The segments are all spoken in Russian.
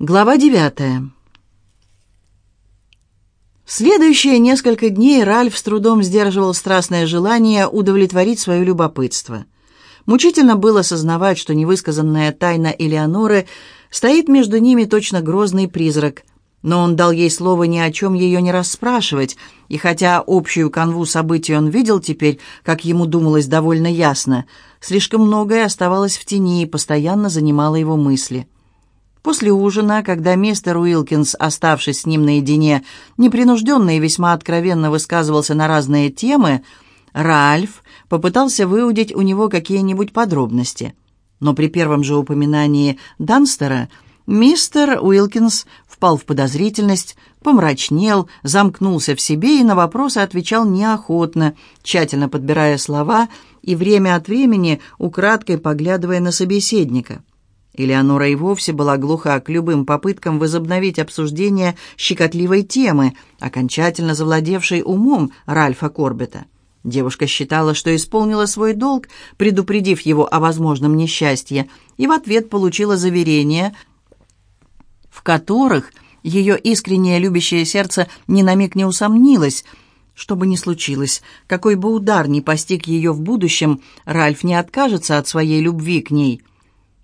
Глава девятая. В следующие несколько дней Ральф с трудом сдерживал страстное желание удовлетворить свое любопытство. Мучительно было осознавать, что невысказанная тайна Элеоноры стоит между ними точно грозный призрак. Но он дал ей слово ни о чем ее не расспрашивать, и хотя общую канву событий он видел теперь, как ему думалось довольно ясно, слишком многое оставалось в тени и постоянно занимало его мысли. После ужина, когда мистер Уилкинс, оставшись с ним наедине, непринужденно и весьма откровенно высказывался на разные темы, Ральф попытался выудить у него какие-нибудь подробности. Но при первом же упоминании Данстера мистер Уилкинс впал в подозрительность, помрачнел, замкнулся в себе и на вопросы отвечал неохотно, тщательно подбирая слова и время от времени украдкой поглядывая на собеседника. Элеонора и вовсе была глуха к любым попыткам возобновить обсуждение щекотливой темы, окончательно завладевшей умом Ральфа Корбета. Девушка считала, что исполнила свой долг, предупредив его о возможном несчастье, и в ответ получила заверения, в которых ее искреннее любящее сердце ни на миг не усомнилось. Что бы ни случилось, какой бы удар ни постиг ее в будущем, Ральф не откажется от своей любви к ней –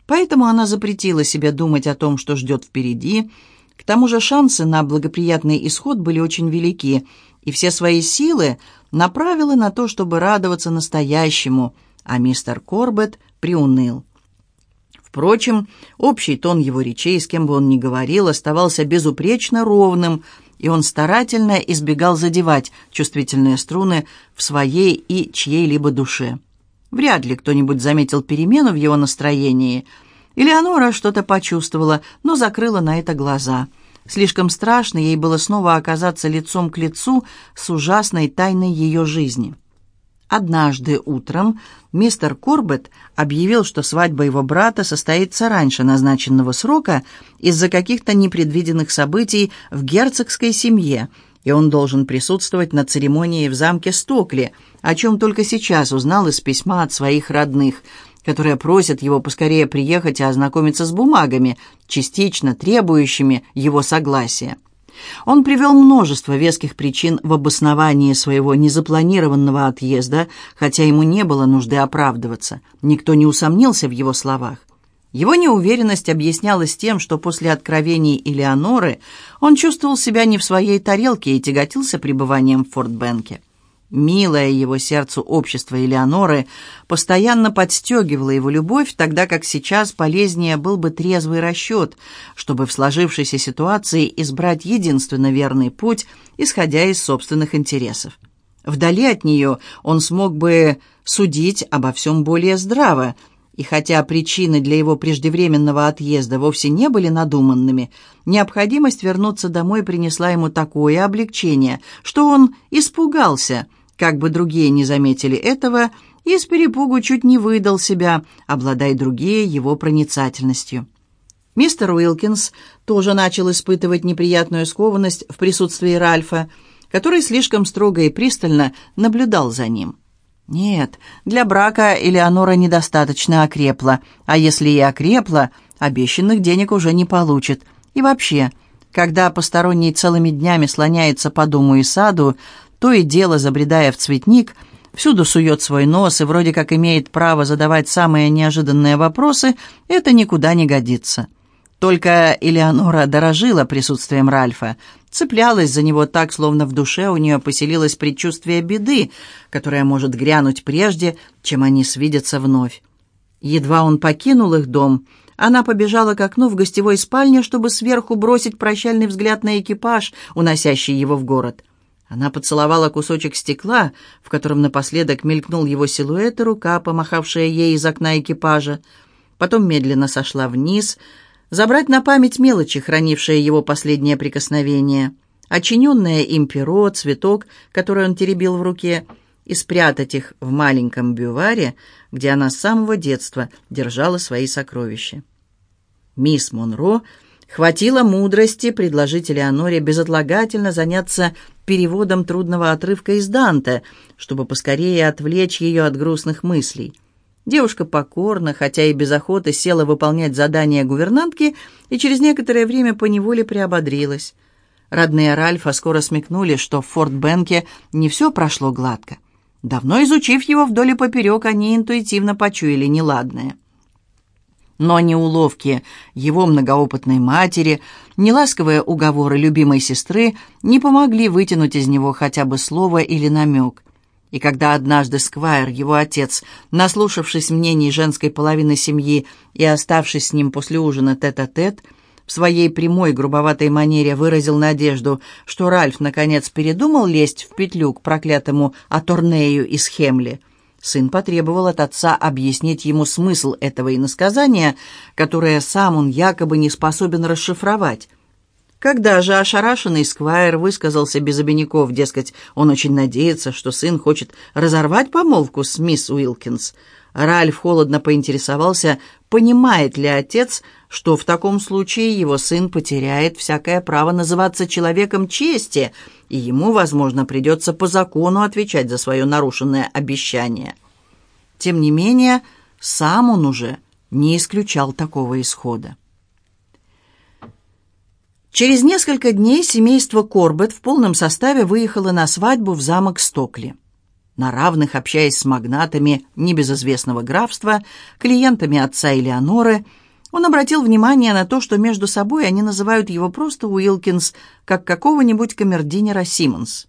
Поэтому она запретила себе думать о том, что ждет впереди. К тому же шансы на благоприятный исход были очень велики, и все свои силы направила на то, чтобы радоваться настоящему, а мистер Корбет приуныл. Впрочем, общий тон его речей, с кем бы он ни говорил, оставался безупречно ровным, и он старательно избегал задевать чувствительные струны в своей и чьей-либо душе. Вряд ли кто-нибудь заметил перемену в его настроении. Элеонора что-то почувствовала, но закрыла на это глаза. Слишком страшно ей было снова оказаться лицом к лицу с ужасной тайной ее жизни. Однажды утром мистер Корбет объявил, что свадьба его брата состоится раньше назначенного срока из-за каких-то непредвиденных событий в герцогской семье, и он должен присутствовать на церемонии в замке Стокли – о чем только сейчас узнал из письма от своих родных, которые просят его поскорее приехать и ознакомиться с бумагами, частично требующими его согласия. Он привел множество веских причин в обосновании своего незапланированного отъезда, хотя ему не было нужды оправдываться. Никто не усомнился в его словах. Его неуверенность объяснялась тем, что после откровений Элеоноры он чувствовал себя не в своей тарелке и тяготился пребыванием в Форт-Бенке. Милое его сердцу общество Элеоноры постоянно подстегивало его любовь, тогда как сейчас полезнее был бы трезвый расчет, чтобы в сложившейся ситуации избрать единственно верный путь, исходя из собственных интересов. Вдали от нее он смог бы судить обо всем более здраво, и хотя причины для его преждевременного отъезда вовсе не были надуманными, необходимость вернуться домой принесла ему такое облегчение, что он испугался – как бы другие не заметили этого, и с перепугу чуть не выдал себя, обладая другие его проницательностью. Мистер Уилкинс тоже начал испытывать неприятную скованность в присутствии Ральфа, который слишком строго и пристально наблюдал за ним. Нет, для брака Элеонора недостаточно окрепла, а если и окрепла, обещанных денег уже не получит. И вообще, когда посторонний целыми днями слоняется по дому и саду, то и дело, забредая в цветник, всюду сует свой нос и вроде как имеет право задавать самые неожиданные вопросы, это никуда не годится. Только Элеонора дорожила присутствием Ральфа, цеплялась за него так, словно в душе у нее поселилось предчувствие беды, которая может грянуть прежде, чем они свидятся вновь. Едва он покинул их дом, она побежала к окну в гостевой спальне, чтобы сверху бросить прощальный взгляд на экипаж, уносящий его в город. Она поцеловала кусочек стекла, в котором напоследок мелькнул его силуэт и рука, помахавшая ей из окна экипажа. Потом медленно сошла вниз, забрать на память мелочи, хранившие его последнее прикосновение. Очиненное им перо, цветок, который он теребил в руке, и спрятать их в маленьком бюваре, где она с самого детства держала свои сокровища. Мисс Монро Хватило мудрости предложить Элеоноре безотлагательно заняться переводом трудного отрывка из Данте, чтобы поскорее отвлечь ее от грустных мыслей. Девушка покорно, хотя и без охоты, села выполнять задания гувернантки и через некоторое время поневоле приободрилась. Родные Ральфа скоро смекнули, что в Форт-Бенке не все прошло гладко. Давно изучив его вдоль и поперек, они интуитивно почуяли неладное. Но ни уловки его многоопытной матери, ни ласковые уговоры любимой сестры не помогли вытянуть из него хотя бы слово или намек. И когда однажды Сквайр, его отец, наслушавшись мнений женской половины семьи и оставшись с ним после ужина тет-а-тет, -тет, в своей прямой грубоватой манере выразил надежду, что Ральф наконец передумал лезть в петлю к проклятому Аторнею из Хемли, сын потребовал от отца объяснить ему смысл этого иносказания, которое сам он якобы не способен расшифровать. Когда же ошарашенный Сквайр высказался без обиняков, дескать, он очень надеется, что сын хочет разорвать помолвку с мисс Уилкинс, Ральф холодно поинтересовался, понимает ли отец, что в таком случае его сын потеряет всякое право называться человеком чести, и ему, возможно, придется по закону отвечать за свое нарушенное обещание. Тем не менее, сам он уже не исключал такого исхода. Через несколько дней семейство Корбет в полном составе выехало на свадьбу в замок Стокли на равных общаясь с магнатами небезызвестного графства, клиентами отца Элеоноры, он обратил внимание на то, что между собой они называют его просто Уилкинс, как какого-нибудь камердинера Симмонс.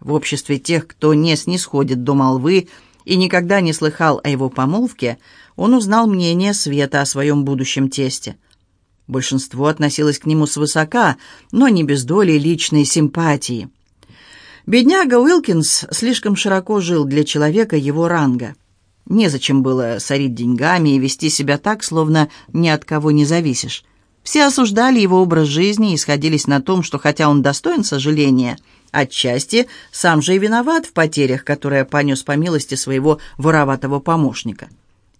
В обществе тех, кто не снисходит до молвы и никогда не слыхал о его помолвке, он узнал мнение Света о своем будущем тесте. Большинство относилось к нему свысока, но не без доли личной симпатии – Бедняга Уилкинс слишком широко жил для человека его ранга. Незачем было сорить деньгами и вести себя так, словно ни от кого не зависишь. Все осуждали его образ жизни и сходились на том, что хотя он достоин сожаления, отчасти сам же и виноват в потерях, которые понес по милости своего вороватого помощника.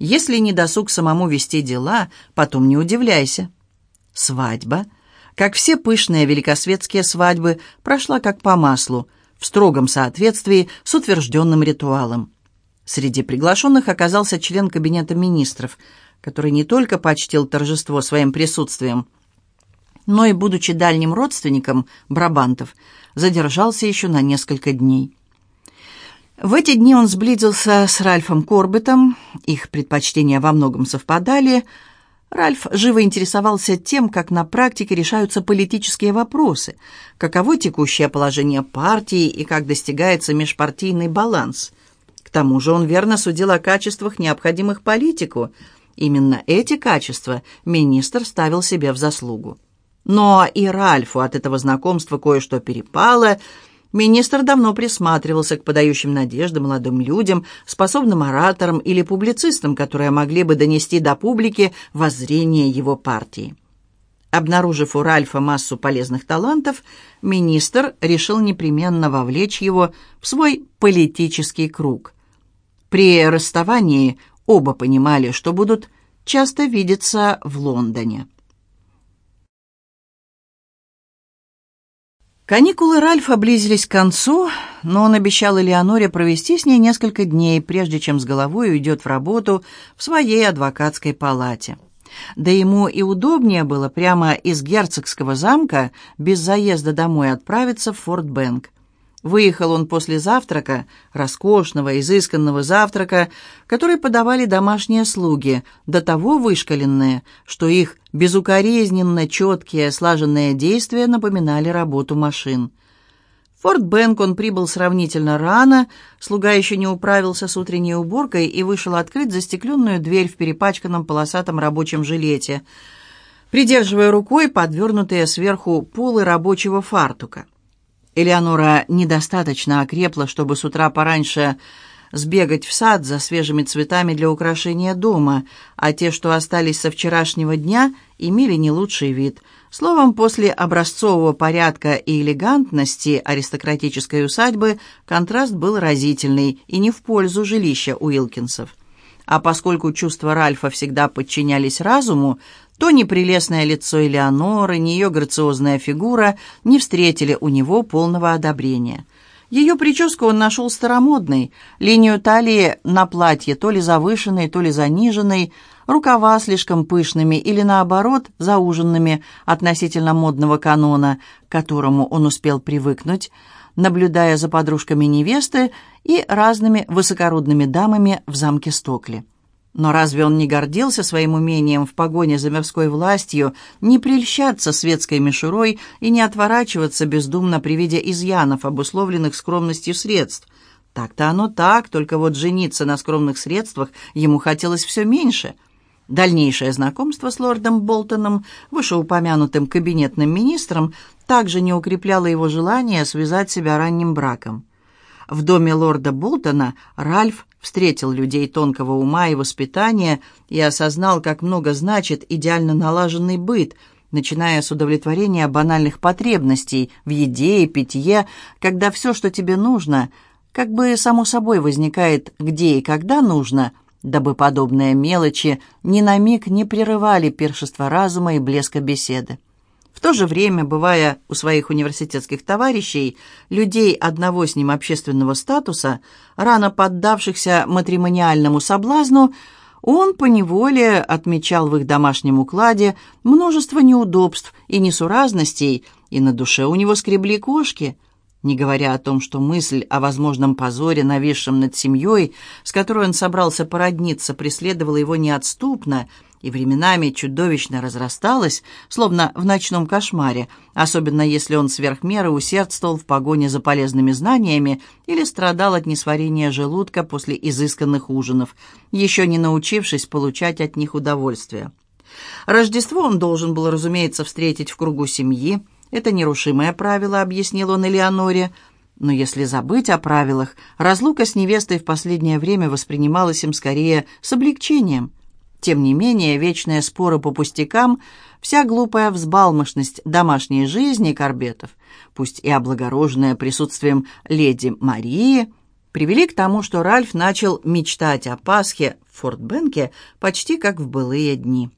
Если не досуг самому вести дела, потом не удивляйся. Свадьба, как все пышные великосветские свадьбы, прошла как по маслу – в строгом соответствии с утвержденным ритуалом. Среди приглашенных оказался член Кабинета министров, который не только почтил торжество своим присутствием, но и, будучи дальним родственником Брабантов, задержался еще на несколько дней. В эти дни он сблизился с Ральфом Корбетом, их предпочтения во многом совпадали – Ральф живо интересовался тем, как на практике решаются политические вопросы, каково текущее положение партии и как достигается межпартийный баланс. К тому же он верно судил о качествах, необходимых политику. Именно эти качества министр ставил себе в заслугу. Но и Ральфу от этого знакомства кое-что перепало – Министр давно присматривался к подающим надежды молодым людям, способным ораторам или публицистам, которые могли бы донести до публики воззрение его партии. Обнаружив у Ральфа массу полезных талантов, министр решил непременно вовлечь его в свой политический круг. При расставании оба понимали, что будут часто видеться в Лондоне. Каникулы Ральфа близились к концу, но он обещал Элеоноре провести с ней несколько дней, прежде чем с головой уйдет в работу в своей адвокатской палате. Да ему и удобнее было прямо из герцогского замка без заезда домой отправиться в Форт Бэнк. Выехал он после завтрака, роскошного, изысканного завтрака, который подавали домашние слуги, до того вышкаленные, что их безукоризненно четкие, слаженные действия напоминали работу машин. В Форт Бэнк он прибыл сравнительно рано, слуга еще не управился с утренней уборкой и вышел открыть застекленную дверь в перепачканном полосатом рабочем жилете, придерживая рукой подвернутые сверху полы рабочего фартука. Элеонора недостаточно окрепла, чтобы с утра пораньше сбегать в сад за свежими цветами для украшения дома, а те, что остались со вчерашнего дня, имели не лучший вид. Словом, после образцового порядка и элегантности аристократической усадьбы контраст был разительный и не в пользу жилища Уилкинсов. А поскольку чувства Ральфа всегда подчинялись разуму, то ни прелестное лицо Элеоноры, ни ее грациозная фигура не встретили у него полного одобрения. Ее прическу он нашел старомодной, линию талии на платье то ли завышенной, то ли заниженной, рукава слишком пышными или, наоборот, зауженными относительно модного канона, к которому он успел привыкнуть, наблюдая за подружками невесты и разными высокородными дамами в замке Стокли. Но разве он не гордился своим умением в погоне за мирской властью не прельщаться светской мишурой и не отворачиваться бездумно при виде изъянов, обусловленных скромностью средств? Так-то оно так, только вот жениться на скромных средствах ему хотелось все меньше. Дальнейшее знакомство с лордом Болтоном, вышеупомянутым кабинетным министром, также не укрепляло его желание связать себя ранним браком. В доме лорда Болтона Ральф встретил людей тонкого ума и воспитания и осознал, как много значит идеально налаженный быт, начиная с удовлетворения банальных потребностей в еде и питье, когда все, что тебе нужно, как бы само собой возникает где и когда нужно, дабы подобные мелочи ни на миг не прерывали пиршество разума и блеска беседы. В то же время, бывая у своих университетских товарищей, людей одного с ним общественного статуса, рано поддавшихся матримониальному соблазну, он поневоле отмечал в их домашнем укладе множество неудобств и несуразностей, и на душе у него скребли кошки, не говоря о том, что мысль о возможном позоре, нависшем над семьей, с которой он собрался породниться, преследовала его неотступно – и временами чудовищно разрасталась, словно в ночном кошмаре, особенно если он сверх меры усердствовал в погоне за полезными знаниями или страдал от несварения желудка после изысканных ужинов, еще не научившись получать от них удовольствие. Рождество он должен был, разумеется, встретить в кругу семьи. Это нерушимое правило, объяснил он Элеоноре. Но если забыть о правилах, разлука с невестой в последнее время воспринималась им скорее с облегчением. Тем не менее, вечные споры по пустякам, вся глупая взбалмошность домашней жизни Корбетов, пусть и облагороженная присутствием леди Марии, привели к тому, что Ральф начал мечтать о Пасхе в Форт-Бенке почти как в былые дни.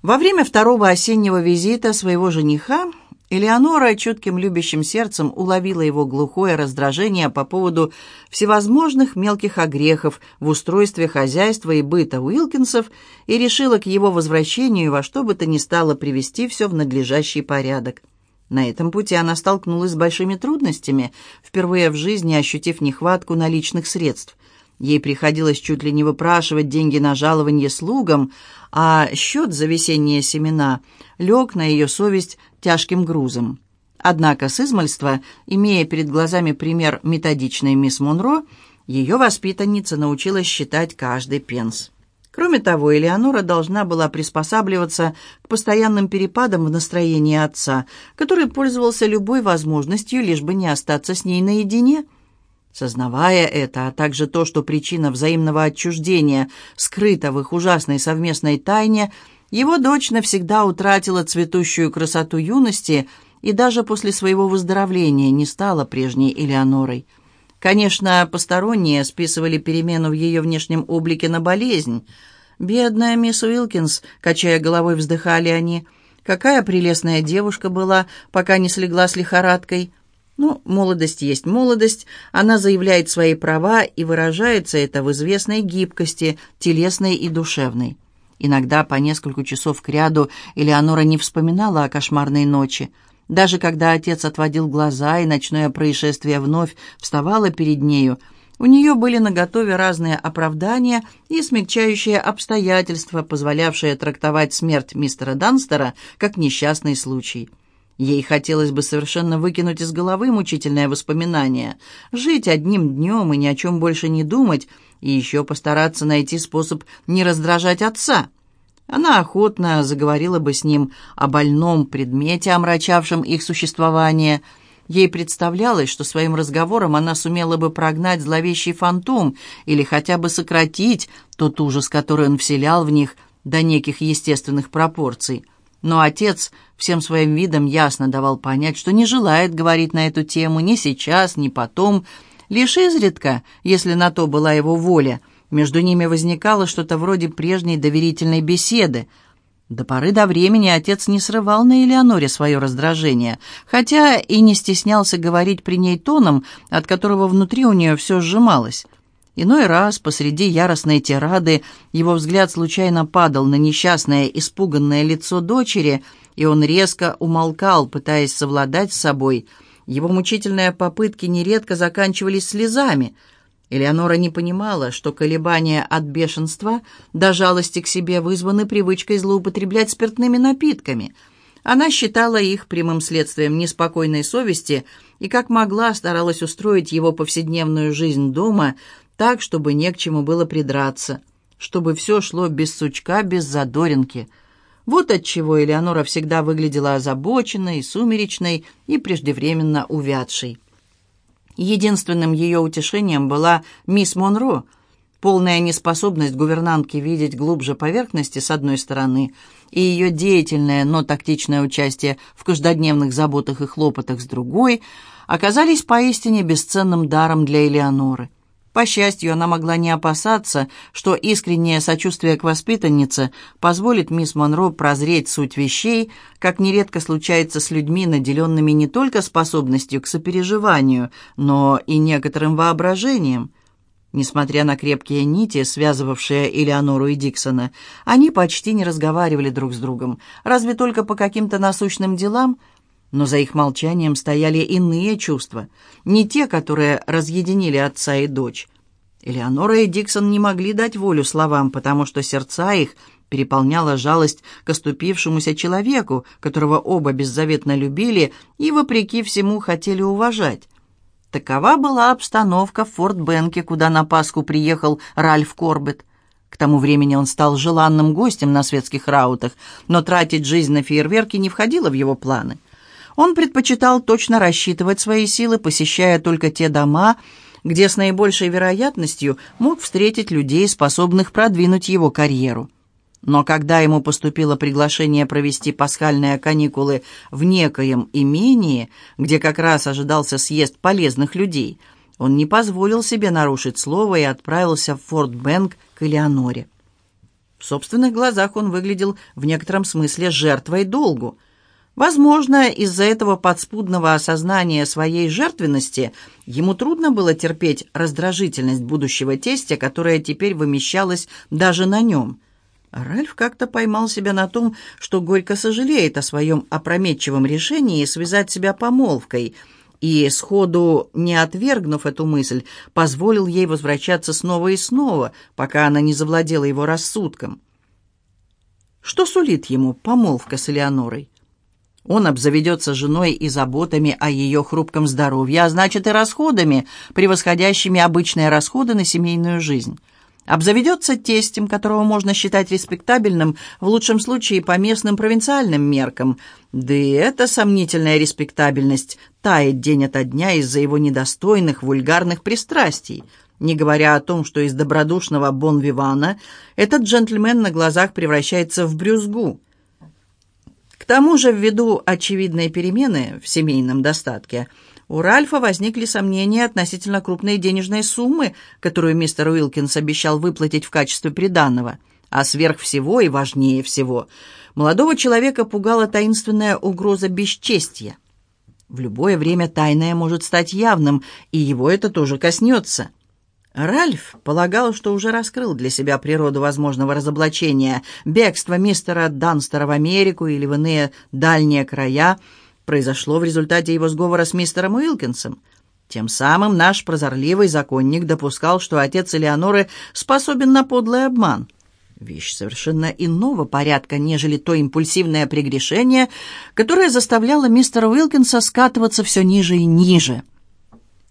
Во время второго осеннего визита своего жениха Элеонора чутким любящим сердцем уловила его глухое раздражение по поводу всевозможных мелких огрехов в устройстве хозяйства и быта Уилкинсов и решила к его возвращению во что бы то ни стало привести все в надлежащий порядок. На этом пути она столкнулась с большими трудностями, впервые в жизни ощутив нехватку наличных средств. Ей приходилось чуть ли не выпрашивать деньги на жалование слугам, а счет за весенние семена лег на ее совесть тяжким грузом. Однако с измальства, имея перед глазами пример методичной мисс Монро, ее воспитанница научилась считать каждый пенс. Кроме того, Элеонора должна была приспосабливаться к постоянным перепадам в настроении отца, который пользовался любой возможностью, лишь бы не остаться с ней наедине. Сознавая это, а также то, что причина взаимного отчуждения скрыта в их ужасной совместной тайне – его дочь навсегда утратила цветущую красоту юности и даже после своего выздоровления не стала прежней Элеонорой. Конечно, посторонние списывали перемену в ее внешнем облике на болезнь. «Бедная мисс Уилкинс», — качая головой, вздыхали они, — «какая прелестная девушка была, пока не слегла с лихорадкой». Ну, молодость есть молодость, она заявляет свои права, и выражается это в известной гибкости, телесной и душевной. Иногда по несколько часов кряду Элеонора не вспоминала о кошмарной ночи. Даже когда отец отводил глаза, и ночное происшествие вновь вставало перед нею, у нее были наготове разные оправдания и смягчающие обстоятельства, позволявшие трактовать смерть мистера Данстера как несчастный случай. Ей хотелось бы совершенно выкинуть из головы мучительное воспоминание, жить одним днем и ни о чем больше не думать, и еще постараться найти способ не раздражать отца. Она охотно заговорила бы с ним о больном предмете, омрачавшем их существование. Ей представлялось, что своим разговором она сумела бы прогнать зловещий фантом или хотя бы сократить тот ужас, который он вселял в них до неких естественных пропорций. Но отец всем своим видом ясно давал понять, что не желает говорить на эту тему ни сейчас, ни потом. Лишь изредка, если на то была его воля, между ними возникало что-то вроде прежней доверительной беседы. До поры до времени отец не срывал на Элеоноре свое раздражение, хотя и не стеснялся говорить при ней тоном, от которого внутри у нее все сжималось. Иной раз, посреди яростной тирады, его взгляд случайно падал на несчастное, испуганное лицо дочери, и он резко умолкал, пытаясь совладать с собой. Его мучительные попытки нередко заканчивались слезами — Элеонора не понимала, что колебания от бешенства до жалости к себе вызваны привычкой злоупотреблять спиртными напитками. Она считала их прямым следствием неспокойной совести и как могла старалась устроить его повседневную жизнь дома так, чтобы не к чему было придраться, чтобы все шло без сучка, без задоринки. Вот отчего Элеонора всегда выглядела озабоченной, сумеречной и преждевременно увядшей. Единственным ее утешением была мисс Монро, полная неспособность гувернантки видеть глубже поверхности с одной стороны и ее деятельное, но тактичное участие в каждодневных заботах и хлопотах с другой оказались поистине бесценным даром для Элеоноры. По счастью, она могла не опасаться, что искреннее сочувствие к воспитаннице позволит мисс Монро прозреть суть вещей, как нередко случается с людьми, наделенными не только способностью к сопереживанию, но и некоторым воображением. Несмотря на крепкие нити, связывавшие Элеонору и Диксона, они почти не разговаривали друг с другом, разве только по каким-то насущным делам – но за их молчанием стояли иные чувства, не те, которые разъединили отца и дочь. Элеонора и Диксон не могли дать волю словам, потому что сердца их переполняла жалость к оступившемуся человеку, которого оба беззаветно любили и, вопреки всему, хотели уважать. Такова была обстановка в Форт-Бенке, куда на Пасху приехал Ральф Корбет. К тому времени он стал желанным гостем на светских раутах, но тратить жизнь на фейерверки не входило в его планы. Он предпочитал точно рассчитывать свои силы, посещая только те дома, где с наибольшей вероятностью мог встретить людей, способных продвинуть его карьеру. Но когда ему поступило приглашение провести пасхальные каникулы в некоем имении, где как раз ожидался съезд полезных людей, он не позволил себе нарушить слово и отправился в Форт Бэнк к Элеоноре. В собственных глазах он выглядел в некотором смысле жертвой долгу. Возможно, из-за этого подспудного осознания своей жертвенности ему трудно было терпеть раздражительность будущего тестя, которая теперь вымещалась даже на нем. Ральф как-то поймал себя на том, что горько сожалеет о своем опрометчивом решении связать себя помолвкой, и, сходу не отвергнув эту мысль, позволил ей возвращаться снова и снова, пока она не завладела его рассудком. Что сулит ему помолвка с Элеонорой? Он обзаведется женой и заботами о ее хрупком здоровье, а значит и расходами, превосходящими обычные расходы на семейную жизнь. Обзаведется тестем, которого можно считать респектабельным, в лучшем случае по местным провинциальным меркам. Да и эта сомнительная респектабельность тает день ото дня из-за его недостойных, вульгарных пристрастий. Не говоря о том, что из добродушного бон-вивана этот джентльмен на глазах превращается в брюзгу. К тому же, ввиду очевидной перемены в семейном достатке, у Ральфа возникли сомнения относительно крупной денежной суммы, которую мистер Уилкинс обещал выплатить в качестве приданного. А сверх всего и важнее всего, молодого человека пугала таинственная угроза бесчестья. В любое время тайное может стать явным, и его это тоже коснется. Ральф полагал, что уже раскрыл для себя природу возможного разоблачения. Бегство мистера Данстера в Америку или в иные дальние края произошло в результате его сговора с мистером Уилкинсом. Тем самым наш прозорливый законник допускал, что отец Элеоноры способен на подлый обман. Вещь совершенно иного порядка, нежели то импульсивное прегрешение, которое заставляло мистера Уилкинса скатываться все ниже и ниже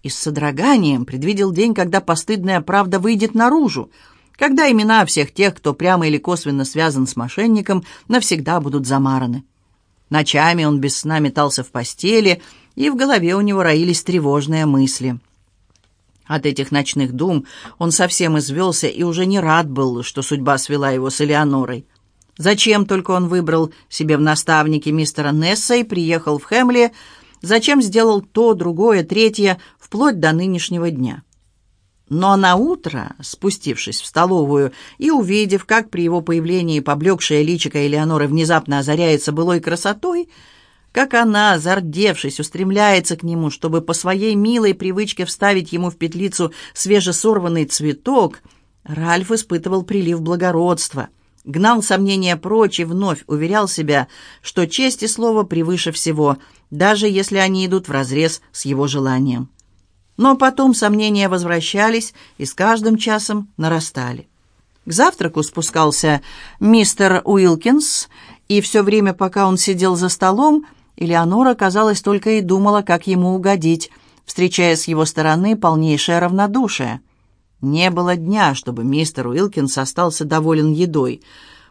и с содроганием предвидел день, когда постыдная правда выйдет наружу, когда имена всех тех, кто прямо или косвенно связан с мошенником, навсегда будут замараны. Ночами он без сна метался в постели, и в голове у него роились тревожные мысли. От этих ночных дум он совсем извелся и уже не рад был, что судьба свела его с Элеонорой. Зачем только он выбрал себе в наставнике мистера Несса и приехал в Хемли, Зачем сделал то, другое, третье, вплоть до нынешнего дня? Но на утро, спустившись в столовую и увидев, как при его появлении поблекшая личико Элеоноры внезапно озаряется былой красотой, как она, зардевшись, устремляется к нему, чтобы по своей милой привычке вставить ему в петлицу свежесорванный цветок, Ральф испытывал прилив благородства, гнал сомнения прочь и вновь уверял себя, что честь и слово превыше всего, даже если они идут вразрез с его желанием. Но потом сомнения возвращались и с каждым часом нарастали. К завтраку спускался мистер Уилкинс, и все время, пока он сидел за столом, Элеонора, казалось, только и думала, как ему угодить, встречая с его стороны полнейшее равнодушие. Не было дня, чтобы мистер Уилкинс остался доволен едой.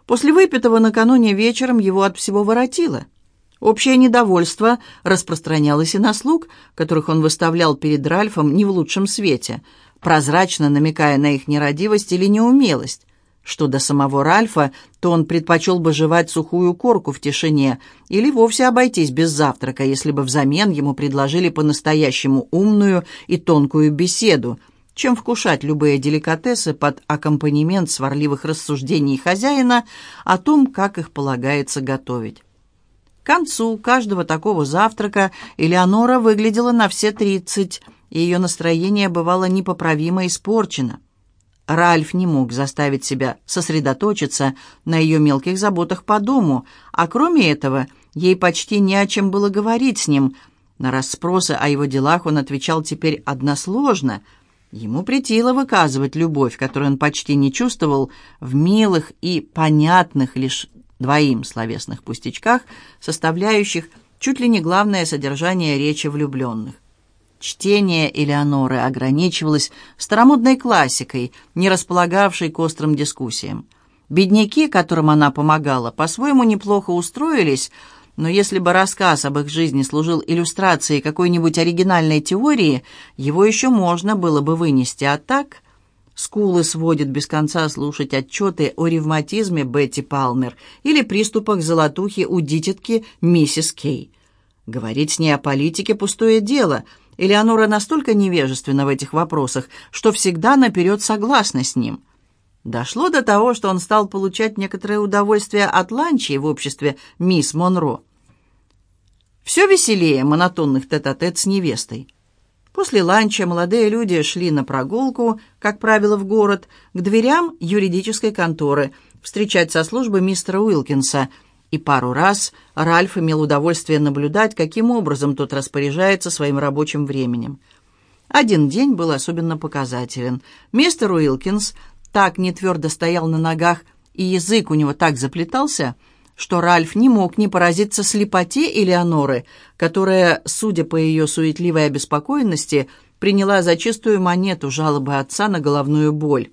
После выпитого накануне вечером его от всего воротило. Общее недовольство распространялось и на слуг, которых он выставлял перед Ральфом не в лучшем свете, прозрачно намекая на их нерадивость или неумелость. Что до самого Ральфа, то он предпочел бы жевать сухую корку в тишине или вовсе обойтись без завтрака, если бы взамен ему предложили по-настоящему умную и тонкую беседу, чем вкушать любые деликатесы под аккомпанемент сварливых рассуждений хозяина о том, как их полагается готовить. К концу каждого такого завтрака Элеонора выглядела на все тридцать, и ее настроение бывало непоправимо испорчено. Ральф не мог заставить себя сосредоточиться на ее мелких заботах по дому, а кроме этого ей почти не о чем было говорить с ним. На расспросы о его делах он отвечал теперь односложно. Ему претило выказывать любовь, которую он почти не чувствовал, в милых и понятных лишь двоим словесных пустячках, составляющих чуть ли не главное содержание речи влюбленных. Чтение Элеоноры ограничивалось старомодной классикой, не располагавшей к острым дискуссиям. Бедняки, которым она помогала, по-своему неплохо устроились, но если бы рассказ об их жизни служил иллюстрацией какой-нибудь оригинальной теории, его еще можно было бы вынести, а так... Скулы сводит без конца слушать отчеты о ревматизме Бетти Палмер или приступах золотухи у дитятки миссис Кей. Говорить с ней о политике – пустое дело. Элеонора настолько невежественна в этих вопросах, что всегда наперед согласна с ним. Дошло до того, что он стал получать некоторое удовольствие от ланчей в обществе мисс Монро. Все веселее монотонных тет-а-тет -тет с невестой. После ланча молодые люди шли на прогулку, как правило, в город, к дверям юридической конторы, встречать со службы мистера Уилкинса. И пару раз Ральф имел удовольствие наблюдать, каким образом тот распоряжается своим рабочим временем. Один день был особенно показателен. Мистер Уилкинс так нетвердо стоял на ногах, и язык у него так заплетался – что Ральф не мог не поразиться слепоте Элеоноры, которая, судя по ее суетливой обеспокоенности, приняла за чистую монету жалобы отца на головную боль.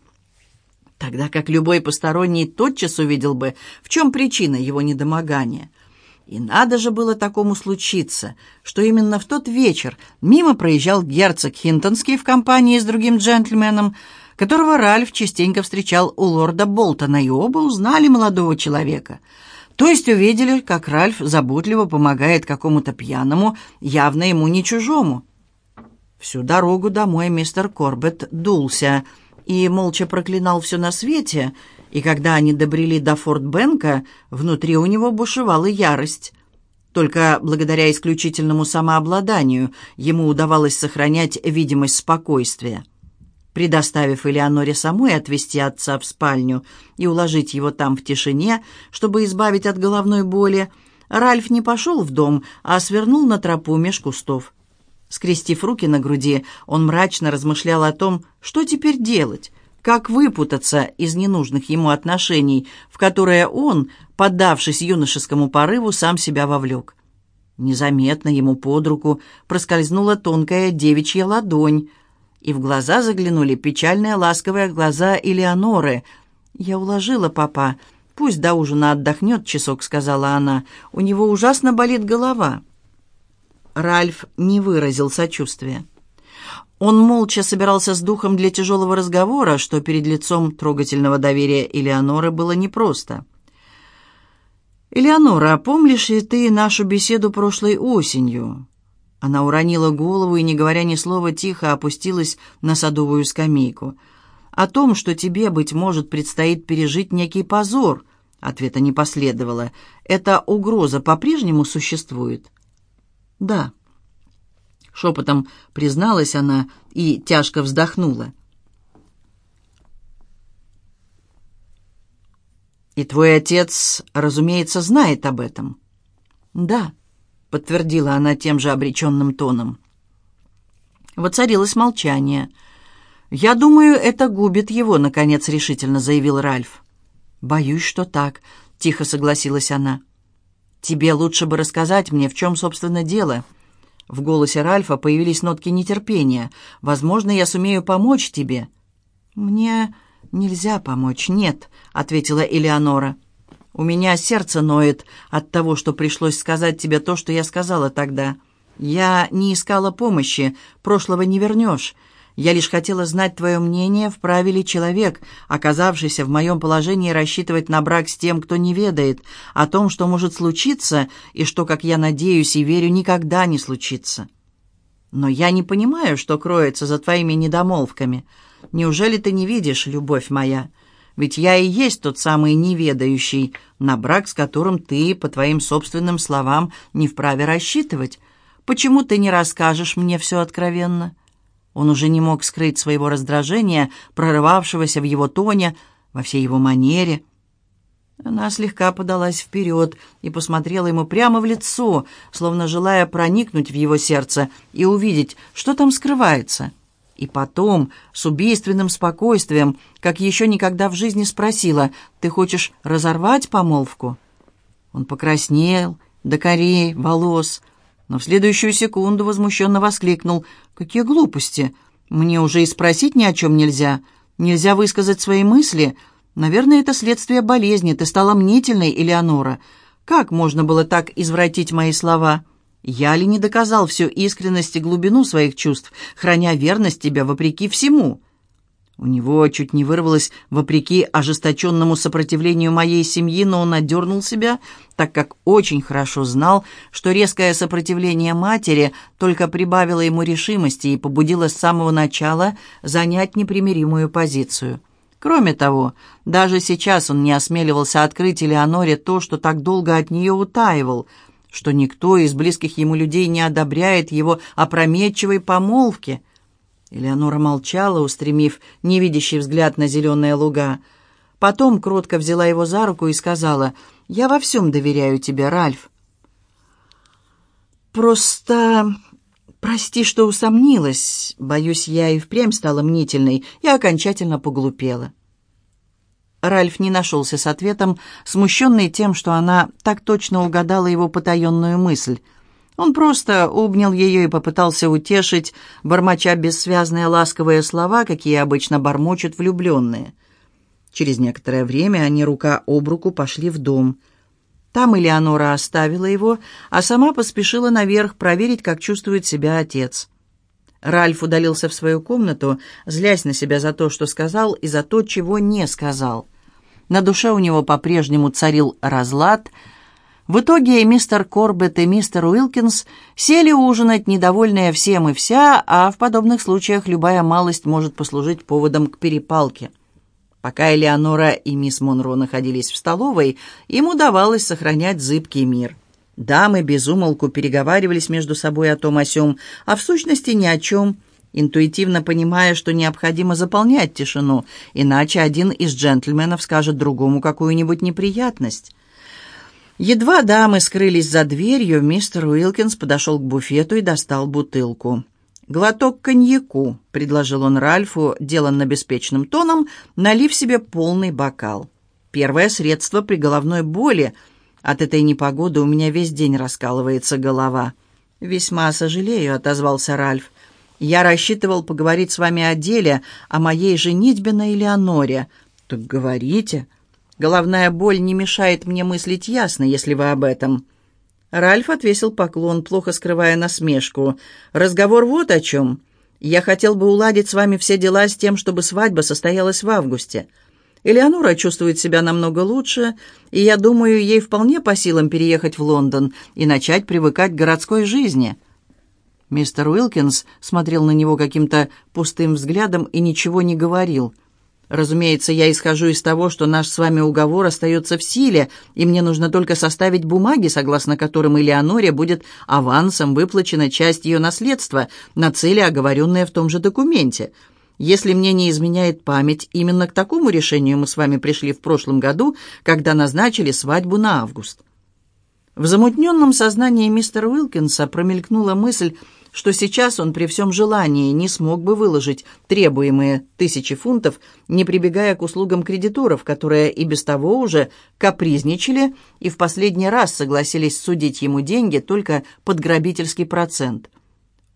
Тогда как любой посторонний тотчас увидел бы, в чем причина его недомогания. И надо же было такому случиться, что именно в тот вечер мимо проезжал герцог Хинтонский в компании с другим джентльменом, которого Ральф частенько встречал у лорда Болтона, и оба узнали молодого человека — то есть увидели, как Ральф заботливо помогает какому-то пьяному, явно ему не чужому. Всю дорогу домой мистер Корбет дулся и молча проклинал все на свете, и когда они добрели до Форт-Бенка, внутри у него бушевала ярость. Только благодаря исключительному самообладанию ему удавалось сохранять видимость спокойствия. Предоставив Элеоноре самой отвезти отца в спальню и уложить его там в тишине, чтобы избавить от головной боли, Ральф не пошел в дом, а свернул на тропу меж кустов. Скрестив руки на груди, он мрачно размышлял о том, что теперь делать, как выпутаться из ненужных ему отношений, в которые он, поддавшись юношескому порыву, сам себя вовлек. Незаметно ему под руку проскользнула тонкая девичья ладонь, и в глаза заглянули печальные ласковые глаза Элеоноры. «Я уложила папа. Пусть до ужина отдохнет часок», — сказала она. «У него ужасно болит голова». Ральф не выразил сочувствия. Он молча собирался с духом для тяжелого разговора, что перед лицом трогательного доверия Элеоноры было непросто. «Элеонора, помнишь ли ты нашу беседу прошлой осенью?» Она уронила голову и, не говоря ни слова, тихо опустилась на садовую скамейку. «О том, что тебе, быть может, предстоит пережить некий позор», ответа не последовало. «Эта угроза по-прежнему существует?» «Да». Шепотом призналась она и тяжко вздохнула. «И твой отец, разумеется, знает об этом?» «Да», — подтвердила она тем же обреченным тоном. Воцарилось молчание. «Я думаю, это губит его», — наконец решительно заявил Ральф. «Боюсь, что так», — тихо согласилась она. «Тебе лучше бы рассказать мне, в чем, собственно, дело». В голосе Ральфа появились нотки нетерпения. «Возможно, я сумею помочь тебе». «Мне нельзя помочь, нет», — ответила Элеонора. «У меня сердце ноет от того, что пришлось сказать тебе то, что я сказала тогда. Я не искала помощи, прошлого не вернешь. Я лишь хотела знать твое мнение, вправе ли человек, оказавшийся в моем положении, рассчитывать на брак с тем, кто не ведает, о том, что может случиться, и что, как я надеюсь и верю, никогда не случится. Но я не понимаю, что кроется за твоими недомолвками. Неужели ты не видишь, любовь моя? Ведь я и есть тот самый неведающий, на брак с которым ты, по твоим собственным словам, не вправе рассчитывать. Почему ты не расскажешь мне все откровенно?» Он уже не мог скрыть своего раздражения, прорывавшегося в его тоне, во всей его манере. Она слегка подалась вперед и посмотрела ему прямо в лицо, словно желая проникнуть в его сердце и увидеть, что там скрывается. И потом, с убийственным спокойствием, как еще никогда в жизни спросила, «Ты хочешь разорвать помолвку?» Он покраснел, до корей, волос, но в следующую секунду возмущенно воскликнул. «Какие глупости! Мне уже и спросить ни о чем нельзя. Нельзя высказать свои мысли. Наверное, это следствие болезни. Ты стала мнительной, Элеонора. Как можно было так извратить мои слова? Я ли не доказал всю искренность и глубину своих чувств, храня верность тебе вопреки всему?» У него чуть не вырвалось, вопреки ожесточенному сопротивлению моей семьи, но он отдернул себя, так как очень хорошо знал, что резкое сопротивление матери только прибавило ему решимости и побудило с самого начала занять непримиримую позицию. Кроме того, даже сейчас он не осмеливался открыть Элеоноре то, что так долго от нее утаивал, что никто из близких ему людей не одобряет его опрометчивой помолвки – Элеонора молчала, устремив невидящий взгляд на зеленые луга. Потом кротко взяла его за руку и сказала, «Я во всем доверяю тебе, Ральф». «Просто... прости, что усомнилась. Боюсь, я и впрямь стала мнительной и окончательно поглупела». Ральф не нашелся с ответом, смущенный тем, что она так точно угадала его потаенную мысль — он просто обнял ее и попытался утешить, бормоча бессвязные ласковые слова, какие обычно бормочут влюбленные. Через некоторое время они рука об руку пошли в дом. Там Элеонора оставила его, а сама поспешила наверх проверить, как чувствует себя отец. Ральф удалился в свою комнату, злясь на себя за то, что сказал, и за то, чего не сказал. На душе у него по-прежнему царил разлад — в итоге мистер Корбетт и мистер Уилкинс сели ужинать, недовольные всем и вся, а в подобных случаях любая малость может послужить поводом к перепалке. Пока Элеонора и мисс Монро находились в столовой, им удавалось сохранять зыбкий мир. Дамы безумолку переговаривались между собой о том о сём, а в сущности ни о чем, интуитивно понимая, что необходимо заполнять тишину, иначе один из джентльменов скажет другому какую-нибудь неприятность. Едва дамы скрылись за дверью, мистер Уилкинс подошел к буфету и достал бутылку. «Глоток коньяку», — предложил он Ральфу, деланно беспечным тоном, налив себе полный бокал. «Первое средство при головной боли. От этой непогоды у меня весь день раскалывается голова». «Весьма сожалею», — отозвался Ральф. «Я рассчитывал поговорить с вами о деле, о моей женитьбе на Элеоноре». «Так говорите». Головная боль не мешает мне мыслить ясно, если вы об этом». Ральф отвесил поклон, плохо скрывая насмешку. «Разговор вот о чем. Я хотел бы уладить с вами все дела с тем, чтобы свадьба состоялась в августе. Элеонора чувствует себя намного лучше, и я думаю, ей вполне по силам переехать в Лондон и начать привыкать к городской жизни». Мистер Уилкинс смотрел на него каким-то пустым взглядом и ничего не говорил. «Разумеется, я исхожу из того, что наш с вами уговор остается в силе, и мне нужно только составить бумаги, согласно которым Элеоноре будет авансом выплачена часть ее наследства на цели, оговоренные в том же документе. Если мне не изменяет память, именно к такому решению мы с вами пришли в прошлом году, когда назначили свадьбу на август». В замутненном сознании мистера Уилкинса промелькнула мысль, что сейчас он при всем желании не смог бы выложить требуемые тысячи фунтов, не прибегая к услугам кредиторов, которые и без того уже капризничали и в последний раз согласились судить ему деньги только под грабительский процент.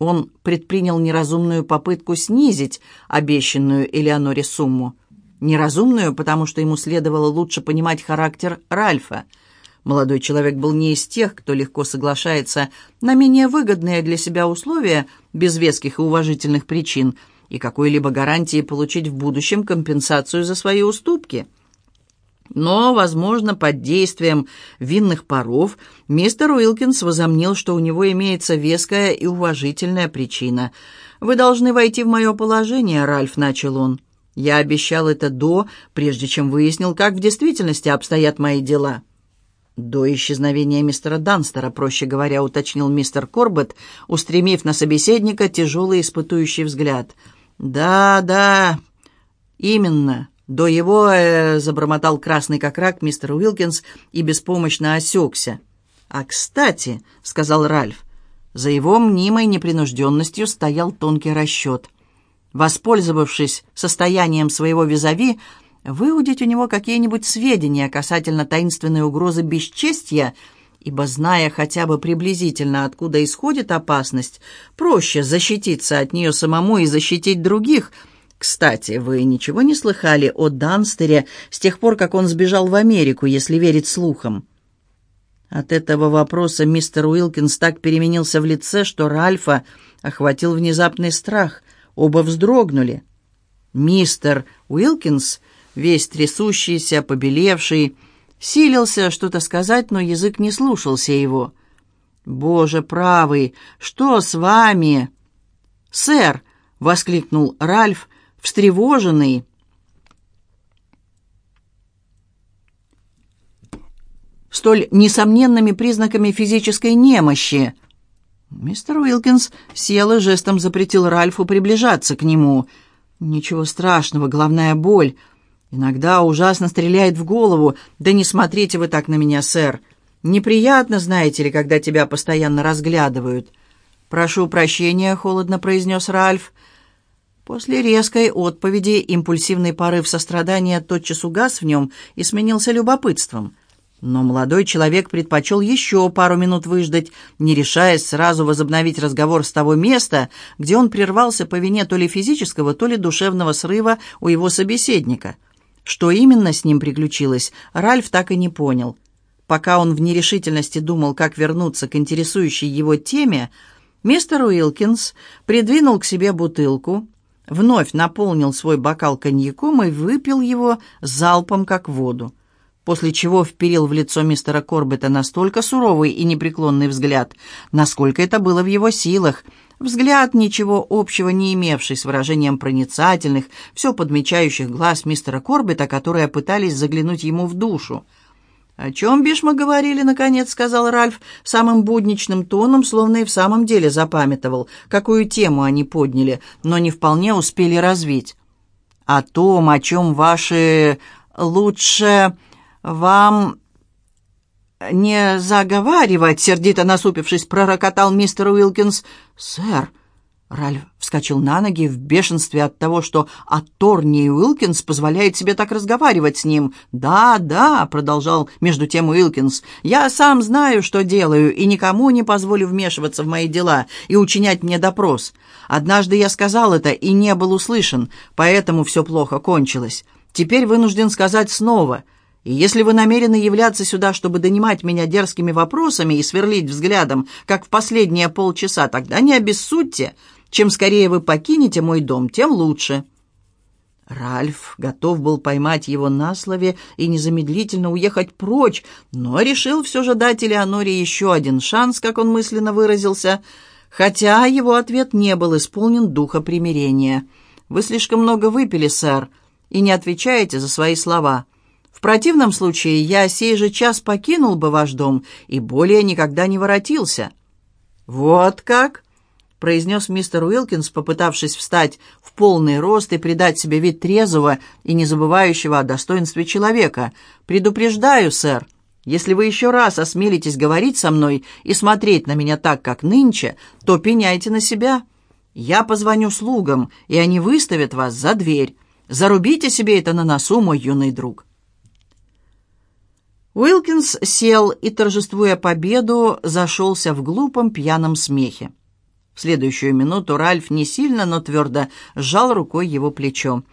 Он предпринял неразумную попытку снизить обещанную Элеоноре сумму. Неразумную, потому что ему следовало лучше понимать характер Ральфа – Молодой человек был не из тех, кто легко соглашается на менее выгодные для себя условия без веских и уважительных причин и какой-либо гарантии получить в будущем компенсацию за свои уступки. Но, возможно, под действием винных паров мистер Уилкинс возомнил, что у него имеется веская и уважительная причина. «Вы должны войти в мое положение», — Ральф начал он. «Я обещал это до, прежде чем выяснил, как в действительности обстоят мои дела». «До исчезновения мистера Данстера, проще говоря, уточнил мистер Корбет, устремив на собеседника тяжелый испытующий взгляд. «Да, да, именно. До его...» э, — забормотал красный как рак мистер Уилкинс и беспомощно осекся. «А кстати», — сказал Ральф, — за его мнимой непринужденностью стоял тонкий расчет. Воспользовавшись состоянием своего визави, выудить у него какие-нибудь сведения касательно таинственной угрозы бесчестья, ибо, зная хотя бы приблизительно, откуда исходит опасность, проще защититься от нее самому и защитить других. Кстати, вы ничего не слыхали о Данстере с тех пор, как он сбежал в Америку, если верить слухам?» От этого вопроса мистер Уилкинс так переменился в лице, что Ральфа охватил внезапный страх. Оба вздрогнули. Мистер Уилкинс весь трясущийся, побелевший, силился что-то сказать, но язык не слушался его. «Боже правый, что с вами?» «Сэр!» — воскликнул Ральф, встревоженный. столь несомненными признаками физической немощи. Мистер Уилкинс сел и жестом запретил Ральфу приближаться к нему. «Ничего страшного, головная боль. Иногда ужасно стреляет в голову. Да не смотрите вы так на меня, сэр. Неприятно, знаете ли, когда тебя постоянно разглядывают. Прошу прощения, холодно произнес Ральф. После резкой отповеди импульсивный порыв сострадания тотчас угас в нем и сменился любопытством. Но молодой человек предпочел еще пару минут выждать, не решаясь сразу возобновить разговор с того места, где он прервался по вине то ли физического, то ли душевного срыва у его собеседника — что именно с ним приключилось, Ральф так и не понял. Пока он в нерешительности думал, как вернуться к интересующей его теме, мистер Уилкинс придвинул к себе бутылку, вновь наполнил свой бокал коньяком и выпил его залпом, как воду, после чего вперил в лицо мистера Корбета настолько суровый и непреклонный взгляд, насколько это было в его силах — Взгляд, ничего общего не имевший с выражением проницательных, все подмечающих глаз мистера Корбета, которые пытались заглянуть ему в душу. «О чем, бишь, мы говорили, наконец?» — сказал Ральф самым будничным тоном, словно и в самом деле запамятовал, какую тему они подняли, но не вполне успели развить. «О том, о чем ваши... лучше... вам...» «Не заговаривать!» — сердито насупившись, пророкотал мистер Уилкинс. «Сэр!» Ральф вскочил на ноги в бешенстве от того, что Аторни Уилкинс позволяет себе так разговаривать с ним. «Да, да», — продолжал между тем Уилкинс, — «я сам знаю, что делаю, и никому не позволю вмешиваться в мои дела и учинять мне допрос. Однажды я сказал это и не был услышан, поэтому все плохо кончилось. Теперь вынужден сказать снова. И если вы намерены являться сюда, чтобы донимать меня дерзкими вопросами и сверлить взглядом, как в последние полчаса, тогда не обессудьте. Чем скорее вы покинете мой дом, тем лучше». Ральф готов был поймать его на слове и незамедлительно уехать прочь, но решил все же дать Элеоноре еще один шанс, как он мысленно выразился. хотя его ответ не был исполнен духа примирения. «Вы слишком много выпили, сэр, и не отвечаете за свои слова. В противном случае я сей же час покинул бы ваш дом и более никогда не воротился». «Вот как?» — произнес мистер Уилкинс, попытавшись встать в полный рост и придать себе вид трезвого и не забывающего о достоинстве человека. «Предупреждаю, сэр, если вы еще раз осмелитесь говорить со мной и смотреть на меня так, как нынче, то пеняйте на себя. Я позвоню слугам, и они выставят вас за дверь. Зарубите себе это на носу, мой юный друг». Уилкинс сел и, торжествуя победу, зашелся в глупом пьяном смехе. В следующую минуту Ральф не сильно, но твердо сжал рукой его плечо.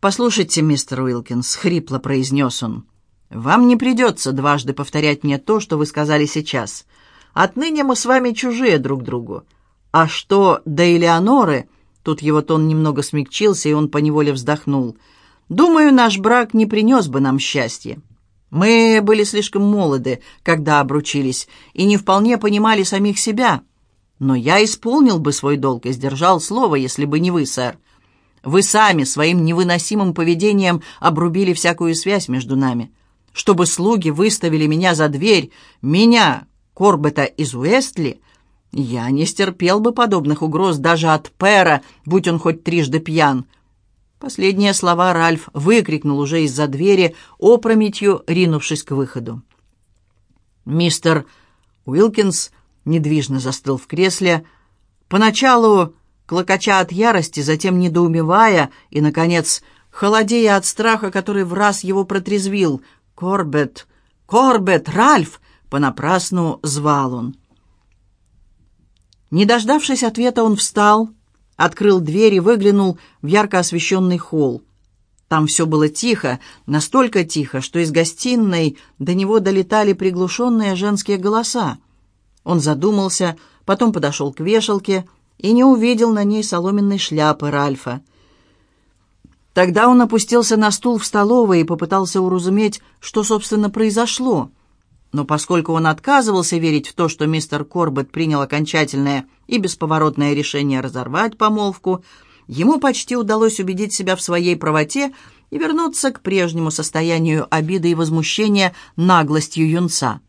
«Послушайте, мистер Уилкинс», — хрипло произнес он, — «вам не придется дважды повторять мне то, что вы сказали сейчас. Отныне мы с вами чужие друг другу. А что до Элеоноры...» Тут его тон немного смягчился, и он поневоле вздохнул. «Думаю, наш брак не принес бы нам счастья. Мы были слишком молоды, когда обручились, и не вполне понимали самих себя. Но я исполнил бы свой долг и сдержал слово, если бы не вы, сэр. Вы сами своим невыносимым поведением обрубили всякую связь между нами. Чтобы слуги выставили меня за дверь, меня, Корбета из Уэстли, я не стерпел бы подобных угроз даже от Пэра, будь он хоть трижды пьян. Последние слова Ральф выкрикнул уже из-за двери, опрометью ринувшись к выходу. Мистер Уилкинс недвижно застыл в кресле, поначалу клокоча от ярости, затем недоумевая и, наконец, холодея от страха, который в раз его протрезвил. «Корбет! Корбет! Ральф!» — понапрасну звал он. Не дождавшись ответа, он встал — открыл дверь и выглянул в ярко освещенный холл. Там все было тихо, настолько тихо, что из гостиной до него долетали приглушенные женские голоса. Он задумался, потом подошел к вешалке и не увидел на ней соломенной шляпы Ральфа. Тогда он опустился на стул в столовой и попытался уразуметь, что, собственно, произошло — но поскольку он отказывался верить в то, что мистер Корбет принял окончательное и бесповоротное решение разорвать помолвку, ему почти удалось убедить себя в своей правоте и вернуться к прежнему состоянию обиды и возмущения наглостью юнца.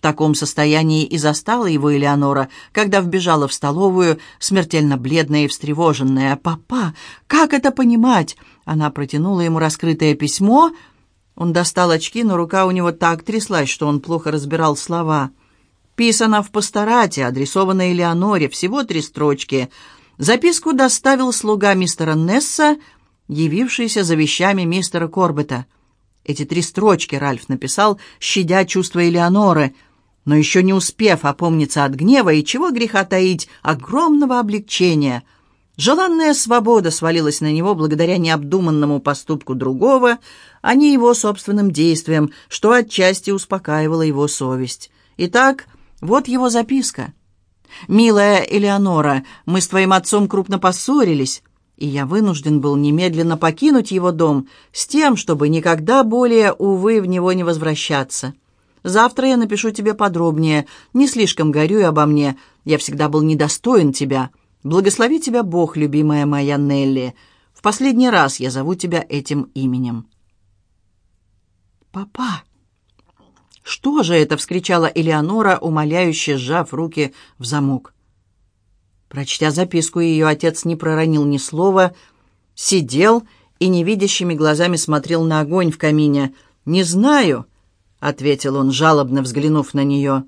В таком состоянии и застала его Элеонора, когда вбежала в столовую, смертельно бледная и встревоженная. «Папа, как это понимать?» Она протянула ему раскрытое письмо — он достал очки, но рука у него так тряслась, что он плохо разбирал слова. Писано в пасторате, адресовано Элеоноре, всего три строчки. Записку доставил слуга мистера Несса, явившийся за вещами мистера Корбета. Эти три строчки Ральф написал, щадя чувства Элеоноры, но еще не успев опомниться от гнева и чего греха таить, огромного облегчения — Желанная свобода свалилась на него благодаря необдуманному поступку другого, а не его собственным действиям, что отчасти успокаивало его совесть. Итак, вот его записка. «Милая Элеонора, мы с твоим отцом крупно поссорились, и я вынужден был немедленно покинуть его дом с тем, чтобы никогда более, увы, в него не возвращаться. Завтра я напишу тебе подробнее, не слишком горюй обо мне, я всегда был недостоин тебя». Благослови тебя Бог, любимая моя Нелли. В последний раз я зову тебя этим именем». «Папа!» «Что же это?» — вскричала Элеонора, умоляюще сжав руки в замок. Прочтя записку, ее отец не проронил ни слова, сидел и невидящими глазами смотрел на огонь в камине. «Не знаю», — ответил он, жалобно взглянув на нее.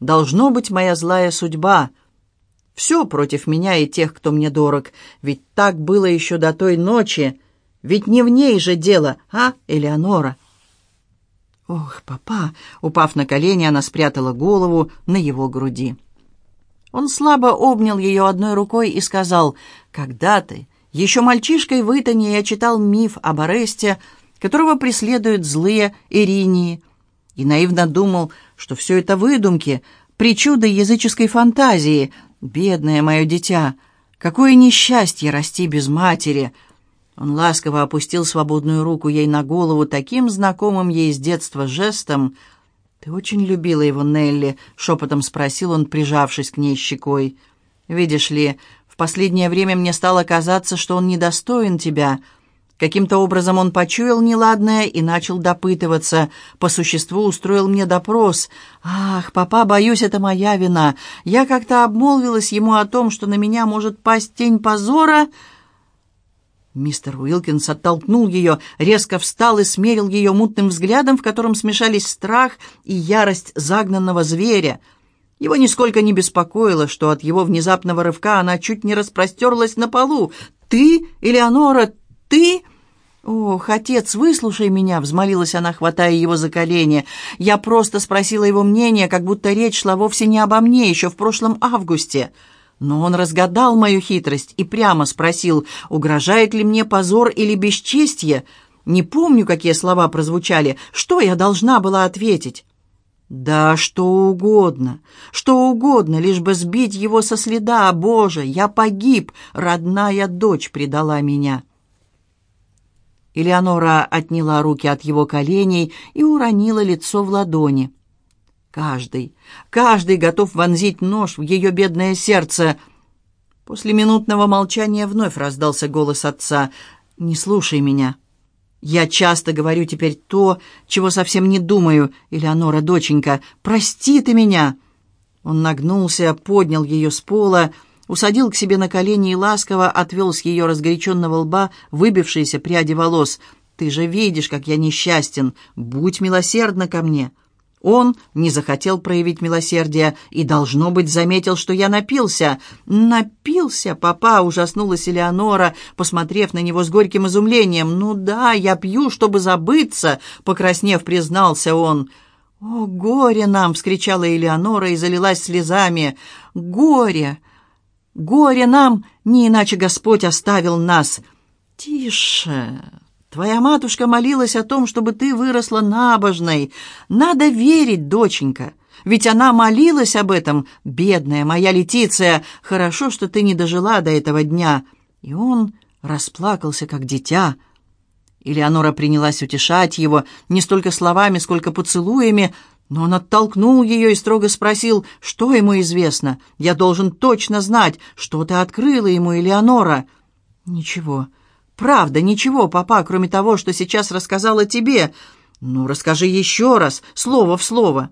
«Должно быть моя злая судьба», — все против меня и тех, кто мне дорог. Ведь так было еще до той ночи. Ведь не в ней же дело, а, Элеонора?» «Ох, папа!» Упав на колени, она спрятала голову на его груди. Он слабо обнял ее одной рукой и сказал, «Когда ты, еще мальчишкой в Итане, я читал миф об Аресте, которого преследуют злые Иринии, и наивно думал, что все это выдумки, причуды языческой фантазии, «Бедное мое дитя! Какое несчастье расти без матери!» Он ласково опустил свободную руку ей на голову таким знакомым ей с детства жестом. «Ты очень любила его, Нелли?» — шепотом спросил он, прижавшись к ней щекой. Видишь ли, в последнее время мне стало казаться, что он недостоин тебя. Каким-то образом он почуял неладное и начал допытываться. По существу устроил мне допрос. «Ах, папа, боюсь, это моя вина. Я как-то обмолвилась ему о том, что на меня может пасть тень позора». Мистер Уилкинс оттолкнул ее, резко встал и смерил ее мутным взглядом, в котором смешались страх и ярость загнанного зверя. Его нисколько не беспокоило, что от его внезапного рывка она чуть не распростерлась на полу. «Ты, Элеонора, ты...» «Ох, отец, выслушай меня!» — взмолилась она, хватая его за колени. «Я просто спросила его мнение, как будто речь шла вовсе не обо мне еще в прошлом августе». Но он разгадал мою хитрость и прямо спросил, угрожает ли мне позор или бесчестье. Не помню, какие слова прозвучали. Что я должна была ответить? Да, что угодно, что угодно, лишь бы сбить его со следа. Боже, я погиб, родная дочь предала меня. Элеонора отняла руки от его коленей и уронила лицо в ладони. Каждый, каждый готов вонзить нож в ее бедное сердце. После минутного молчания вновь раздался голос отца. «Не слушай меня. Я часто говорю теперь то, чего совсем не думаю. Элеонора, доченька, прости ты меня!» Он нагнулся, поднял ее с пола, усадил к себе на колени и ласково отвел с ее разгоряченного лба выбившиеся пряди волос. «Ты же видишь, как я несчастен. Будь милосердна ко мне». Он не захотел проявить милосердие и, должно быть, заметил, что я напился. «Напился, папа!» — ужаснулась Элеонора, посмотрев на него с горьким изумлением. «Ну да, я пью, чтобы забыться!» — покраснев, признался он. «О, горе нам!» — вскричала Элеонора и залилась слезами. «Горе! Горе нам! Не иначе Господь оставил нас!» «Тише!» Твоя матушка молилась о том, чтобы ты выросла набожной. Надо верить, доченька. Ведь она молилась об этом, бедная моя Летиция. Хорошо, что ты не дожила до этого дня. И он расплакался, как дитя. Элеонора принялась утешать его не столько словами, сколько поцелуями, но он оттолкнул ее и строго спросил, что ему известно. «Я должен точно знать, что ты открыла ему, Элеонора». «Ничего, Правда, ничего, папа, кроме того, что сейчас рассказала тебе. Ну, расскажи еще раз, слово в слово.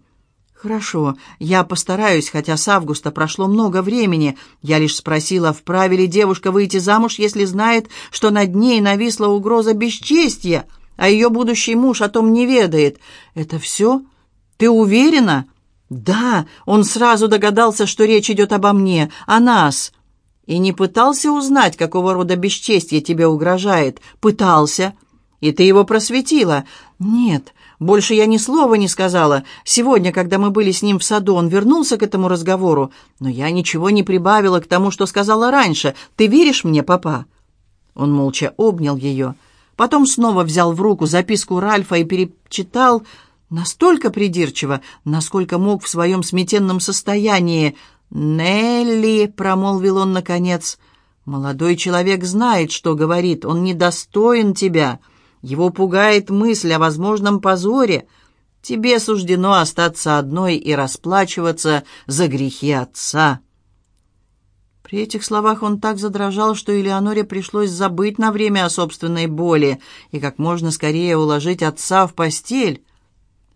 Хорошо, я постараюсь, хотя с августа прошло много времени. Я лишь спросила, вправе ли девушка выйти замуж, если знает, что над ней нависла угроза бесчестья, а ее будущий муж о том не ведает. Это все? Ты уверена? Да, он сразу догадался, что речь идет обо мне, о нас. И не пытался узнать, какого рода бесчестье тебе угрожает? Пытался. И ты его просветила? Нет, больше я ни слова не сказала. Сегодня, когда мы были с ним в саду, он вернулся к этому разговору, но я ничего не прибавила к тому, что сказала раньше. Ты веришь мне, папа?» Он молча обнял ее, потом снова взял в руку записку Ральфа и перечитал настолько придирчиво, насколько мог в своем сметенном состоянии – «Нелли», — промолвил он наконец, — «молодой человек знает, что говорит, он недостоин тебя. Его пугает мысль о возможном позоре. Тебе суждено остаться одной и расплачиваться за грехи отца». При этих словах он так задрожал, что Элеоноре пришлось забыть на время о собственной боли и как можно скорее уложить отца в постель.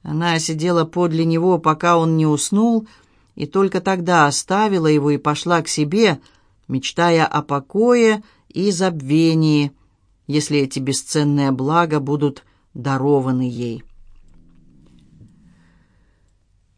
Она сидела подле него, пока он не уснул, — и только тогда оставила его и пошла к себе, мечтая о покое и забвении, если эти бесценные блага будут дарованы ей.